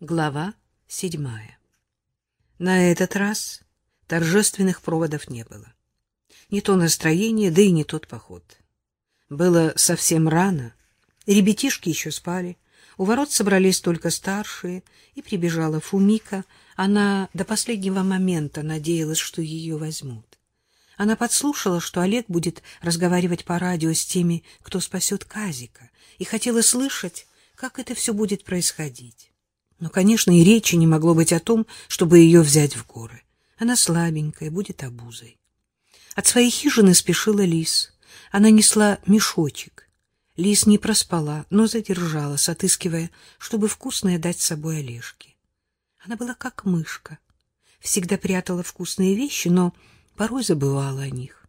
Глава седьмая. На этот раз торжественных проводов не было. Не то настроение, да и не тот поход. Было совсем рано, ребятишки еще спали, у ворот собрались только старшие, и прибежала Фумика. Она до последнего момента надеялась, что ее возьмут. Она подслушала, что Олег будет разговаривать по радио с теми, кто спасет Казика, и хотела слышать, как это все будет происходить. Но, конечно, и речи не могло быть о том, чтобы ее взять в горы. Она слабенькая, будет обузой. От своей хижины спешила Лис. Она несла мешочек. Лис не проспала, но задержалась, отыскивая, чтобы вкусное дать с собой Олежке. Она была как мышка. Всегда прятала вкусные вещи, но порой забывала о них.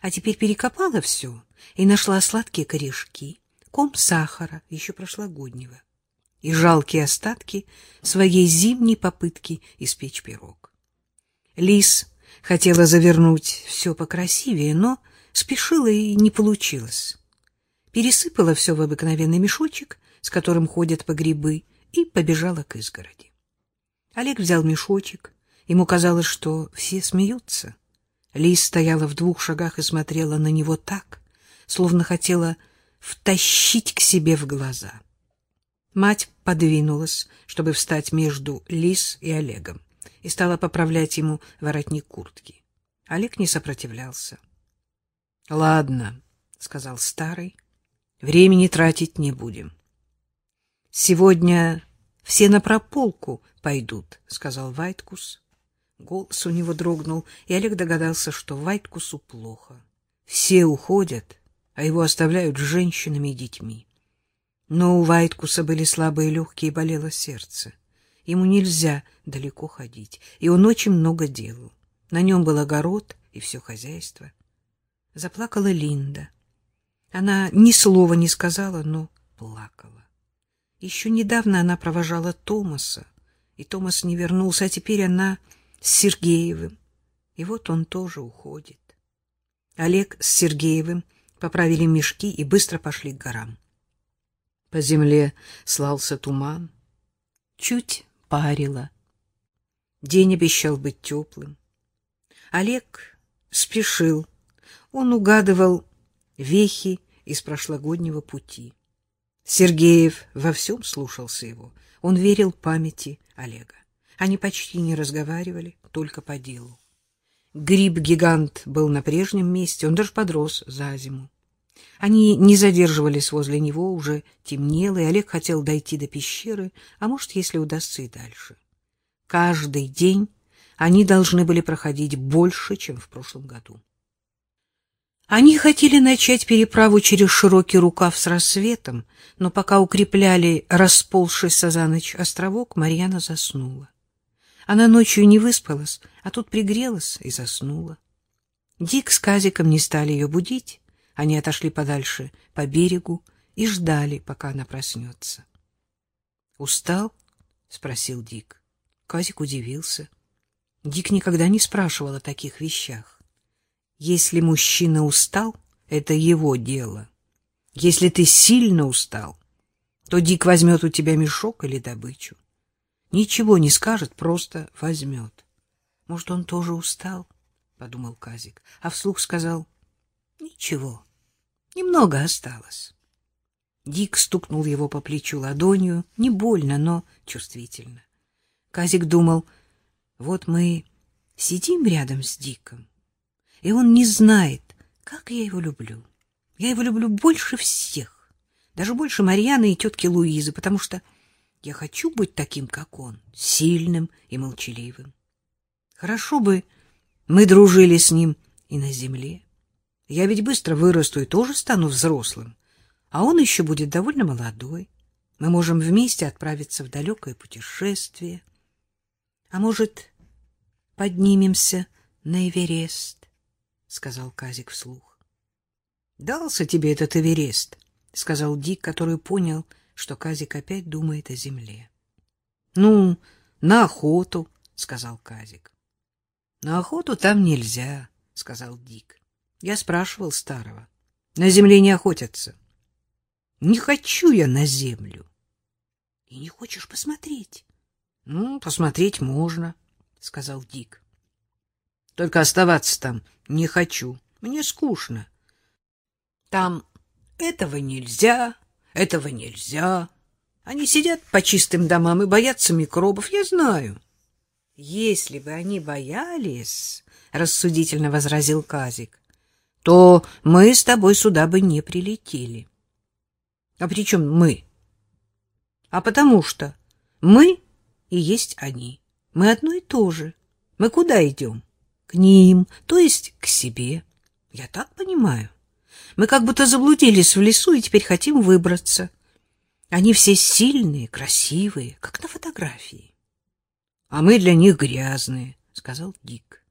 А теперь перекопала все и нашла сладкие корешки, ком сахара, еще прошлогоднего и жалкие остатки своей зимней попытки испечь пирог. Лис хотела завернуть все покрасивее, но спешила и не получилось. Пересыпала все в обыкновенный мешочек, с которым ходят по грибы, и побежала к изгороди. Олег взял мешочек. Ему казалось, что все смеются. Лис стояла в двух шагах и смотрела на него так, словно хотела втащить к себе в глаза. Мать подвинулась, чтобы встать между Лис и Олегом, и стала поправлять ему воротник куртки. Олег не сопротивлялся. — Ладно, — сказал старый, — времени тратить не будем. — Сегодня все на прополку пойдут, — сказал Вайткус. Голос у него дрогнул, и Олег догадался, что Вайткусу плохо. Все уходят, а его оставляют с женщинами и детьми. Но у Вайткуса были слабые легкие болело сердце. Ему нельзя далеко ходить, и он очень много делал. На нем был огород и все хозяйство. Заплакала Линда. Она ни слова не сказала, но плакала. Еще недавно она провожала Томаса, и Томас не вернулся, а теперь она с Сергеевым. И вот он тоже уходит. Олег с Сергеевым поправили мешки и быстро пошли к горам. По земле слался туман. Чуть парило. День обещал быть теплым. Олег спешил. Он угадывал вехи из прошлогоднего пути. Сергеев во всем слушался его. Он верил памяти Олега. Они почти не разговаривали, только по делу. Гриб-гигант был на прежнем месте, он даже подрос за зиму. Они не задерживались возле него, уже темнело, и Олег хотел дойти до пещеры, а может, если удастся и дальше. Каждый день они должны были проходить больше, чем в прошлом году. Они хотели начать переправу через широкий рукав с рассветом, но пока укрепляли расползшийся за ночь островок, Марьяна заснула. Она ночью не выспалась, а тут пригрелась и заснула. Дик с Казиком не стали ее будить, они отошли подальше по берегу и ждали, пока она проснется. «Устал?» — спросил Дик. Казик удивился. Дик никогда не спрашивал о таких вещах. Если мужчина устал, это его дело. Если ты сильно устал, то Дик возьмет у тебя мешок или добычу. Ничего не скажет, просто возьмет. Может, он тоже устал? — подумал Казик, а вслух сказал Ничего, немного осталось. Дик стукнул его по плечу ладонью, не больно, но чувствительно. Казик думал, вот мы сидим рядом с Диком, и он не знает, как я его люблю. Я его люблю больше всех, даже больше Марьяны и тетки Луизы, потому что я хочу быть таким, как он, сильным и молчаливым. Хорошо бы мы дружили с ним и на земле. Я ведь быстро вырасту и тоже стану взрослым, а он еще будет довольно молодой. Мы можем вместе отправиться в далекое путешествие. А может, поднимемся на Эверест, — сказал Казик вслух. — Дался тебе этот Эверест, — сказал Дик, который понял, что Казик опять думает о земле. — Ну, на охоту, — сказал Казик. — На охоту там нельзя, — сказал Дик. Я спрашивал старого. На земле не охотятся. Не хочу я на землю. И не хочешь посмотреть? — Ну, посмотреть можно, — сказал Дик. — Только оставаться там не хочу. Мне скучно. Там этого нельзя, этого нельзя. Они сидят по чистым домам и боятся микробов, я знаю. — Если бы они боялись, — рассудительно возразил Казик, — то мы с тобой сюда бы не прилетели. — А при чем мы? — А потому что мы и есть они. Мы одно и то же. Мы куда идем? К ним, то есть к себе. Я так понимаю. Мы как будто заблудились в лесу и теперь хотим выбраться. Они все сильные, красивые, как на фотографии. А мы для них грязные, сказал Дик.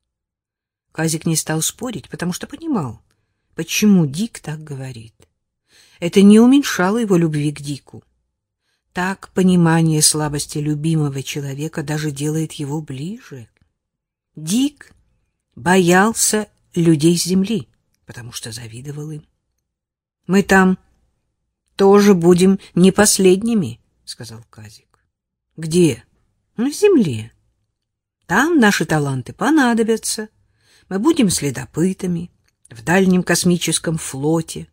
Казик не стал спорить, потому что понимал, почему Дик так говорит. Это не уменьшало его любви к Дику. Так понимание слабости любимого человека даже делает его ближе. Дик боялся людей с земли, потому что завидовал им. — Мы там тоже будем не последними, — сказал Казик. — Где? — На земле. Там наши таланты понадобятся. Мы будем следопытами в дальнем космическом флоте.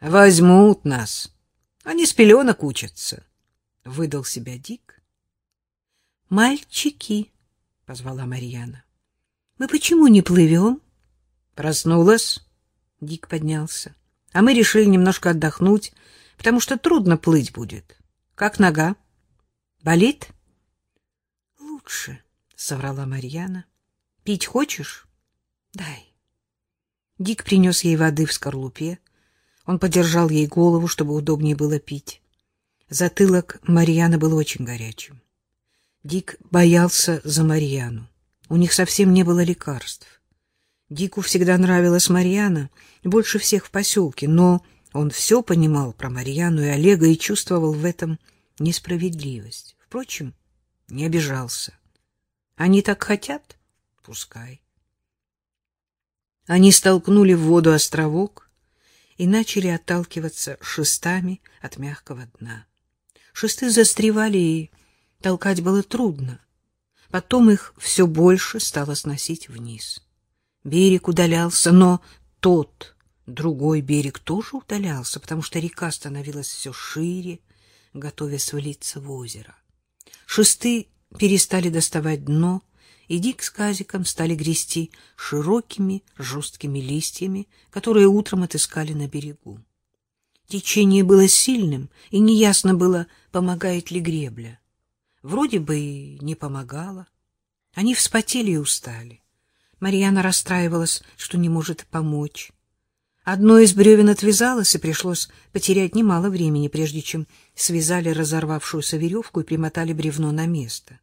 Возьмут нас, они с пеленок учатся, — выдал себя Дик. — Мальчики, — позвала Марьяна, — мы почему не плывем? Проснулась. Дик поднялся. А мы решили немножко отдохнуть, потому что трудно плыть будет. Как нога? Болит? — Лучше, — соврала Марьяна. — Пить хочешь? — Дай. Дик принес ей воды в скорлупе. Он подержал ей голову, чтобы удобнее было пить. Затылок Марьяны был очень горячим. Дик боялся за Марьяну. У них совсем не было лекарств. Дику всегда нравилась Марьяна, больше всех в поселке, но он все понимал про Марьяну и Олега и чувствовал в этом несправедливость. Впрочем, не обижался. Они так хотят? Пускай. Они столкнули в воду островок, и начали отталкиваться шестами от мягкого дна. Шесты застревали, и толкать было трудно. Потом их все больше стало сносить вниз. Берег удалялся, но тот, другой берег тоже удалялся, потому что река становилась все шире, готовясь свалиться в озеро. Шесты перестали доставать дно, и Дик с Казиком стали грести широкими жесткими листьями, которые утром отыскали на берегу. Течение было сильным, и неясно было, помогает ли гребля. Вроде бы и не помогало. Они вспотели и устали. Марьяна расстраивалась, что не может помочь. Одно из бревен отвязалось, и пришлось потерять немало времени, прежде чем связали разорвавшуюся веревку и примотали бревно на место.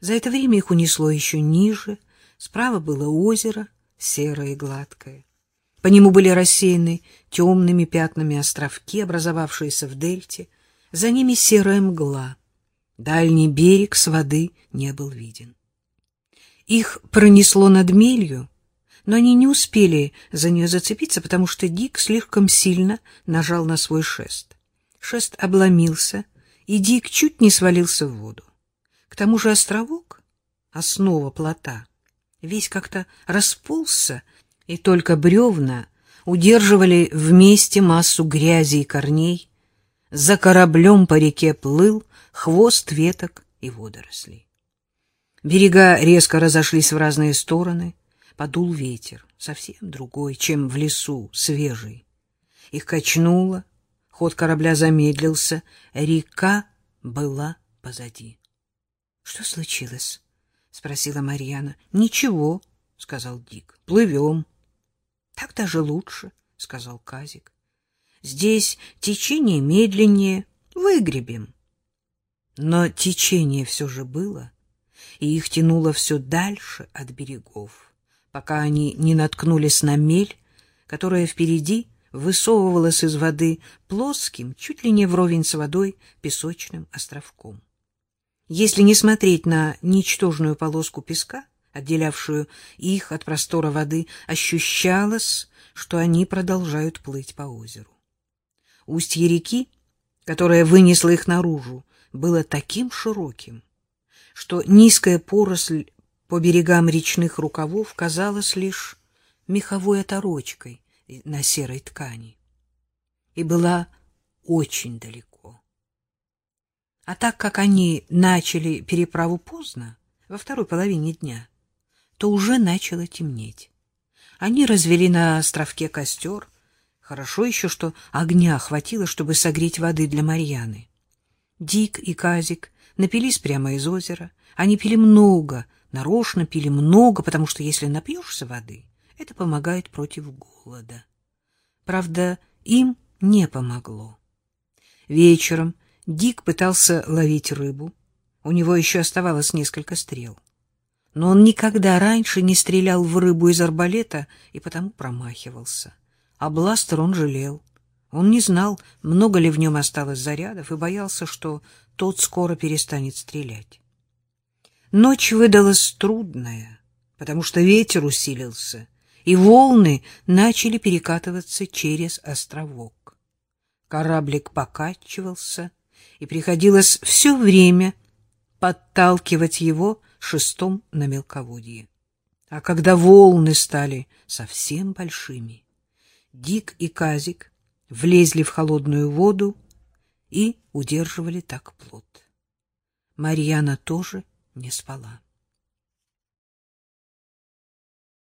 За это время их унесло еще ниже. Справа было озеро, серое и гладкое. По нему были рассеяны темными пятнами островки, образовавшиеся в дельте. За ними серая мгла. Дальний берег с воды не был виден. Их пронесло над мелью, но они не успели за нее зацепиться, потому что Дик слишком сильно нажал на свой шест. Шест обломился, и Дик чуть не свалился в воду. К тому же островок, основа плота, весь как-то расползся, и только бревна удерживали вместе массу грязи и корней. За кораблем по реке плыл хвост веток и водорослей. Берега резко разошлись в разные стороны, подул ветер, совсем другой, чем в лесу, свежий. Их качнуло, ход корабля замедлился, река была позади. — Что случилось? — спросила Марьяна. — Ничего, — сказал Дик. — Плывем. — Так даже лучше, — сказал Казик. — Здесь течение медленнее, выгребем. Но течение все же было, и их тянуло все дальше от берегов, пока они не наткнулись на мель, которая впереди высовывалась из воды плоским, чуть ли не вровень с водой, песочным островком. Если не смотреть на ничтожную полоску песка, отделявшую их от простора воды, ощущалось, что они продолжают плыть по озеру. Устье реки, которая вынесла их наружу, было таким широким, что низкая поросль по берегам речных рукавов казалась лишь меховой оторочкой на серой ткани и была очень далеко. А так как они начали переправу поздно, во второй половине дня, то уже начало темнеть. Они развели на островке костер. Хорошо еще, что огня хватило, чтобы согреть воды для Марьяны. Дик и Казик напились прямо из озера. Они пили много, нарочно пили много, потому что если напьешься воды, это помогает против голода. Правда, им не помогло. Вечером Дик пытался ловить рыбу. У него еще оставалось несколько стрел. Но он никогда раньше не стрелял в рыбу из арбалета и потому промахивался. А бластер он жалел. Он не знал, много ли в нем осталось зарядов, и боялся, что тот скоро перестанет стрелять. Ночь выдалась трудная, потому что ветер усилился, и волны начали перекатываться через островок. Кораблик покачивался, и приходилось все время подталкивать его шестом на мелководье. А когда волны стали совсем большими, Дик и Казик влезли в холодную воду и удерживали так плод. Марьяна тоже не спала.